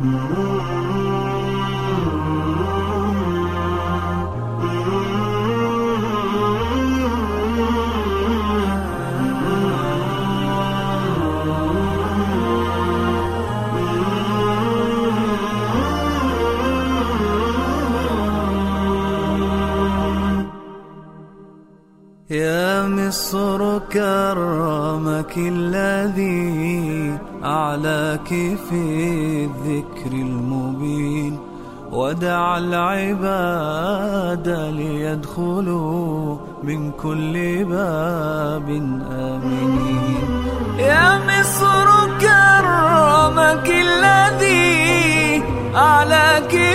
يا مصر كرمك الذي أعلاك في الذكر المبين ودعا العباد ليدخلوا من كل باب آمنين. يا مصر كرمك الذي أعلاك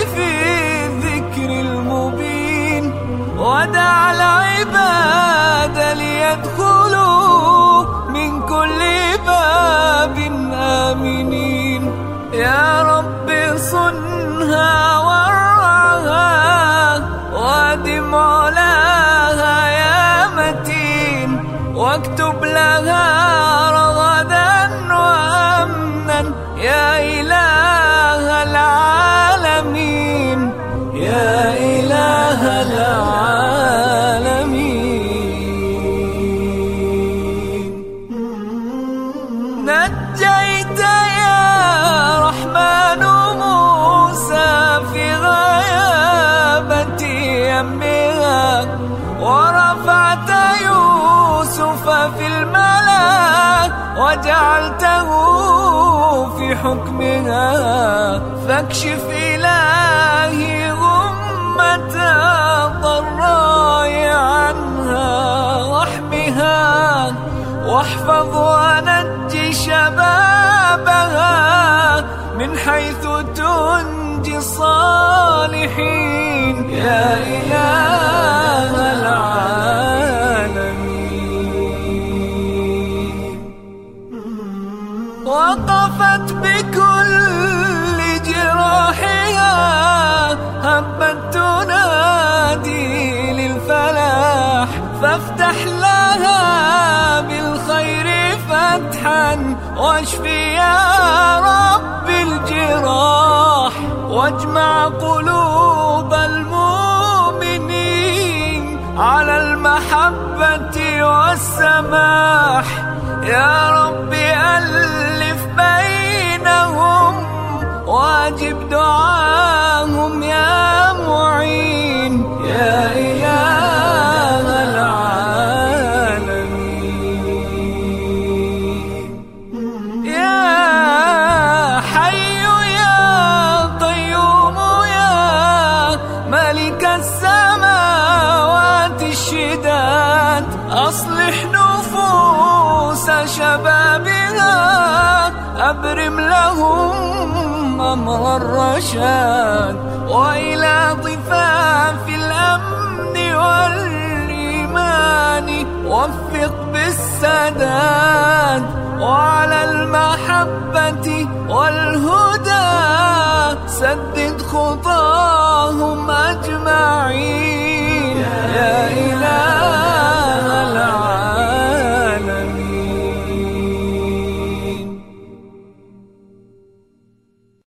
آمنين يا رب صنها وجعلته في حكمها. فاكشف إلهي غمة الضراء عنها واحمها. واحفظ ونجي شبابها من حيث تنجي الصالحين. يا إله فافتح لها بالخير فتحا واشفي يا رب الجراح واجمع قلوب المؤمنين على المحبة والسماح. يا رب ألف ملك السماوات الشداد أصلح نفوس شبابها أبرم لهم أمر الرشاد. وإلى ضفاف الأمن والإيمان وفق بالسداد. وعلى المحبة والهدى سدد خطاهم أجمعين.